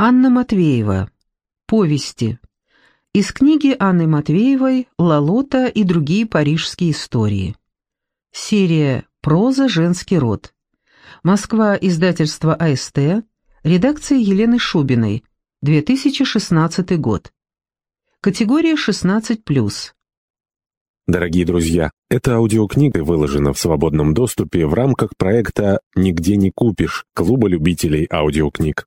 Анна Матвеева. Повести. Из книги Анны Матвеевой «Лолота и другие парижские истории». Серия «Проза. Женский род». Москва. Издательство АСТ. Редакция Елены Шубиной. 2016 год. Категория 16+. Дорогие друзья, эта аудиокнига выложена в свободном доступе в рамках проекта «Нигде не купишь» Клуба любителей аудиокниг.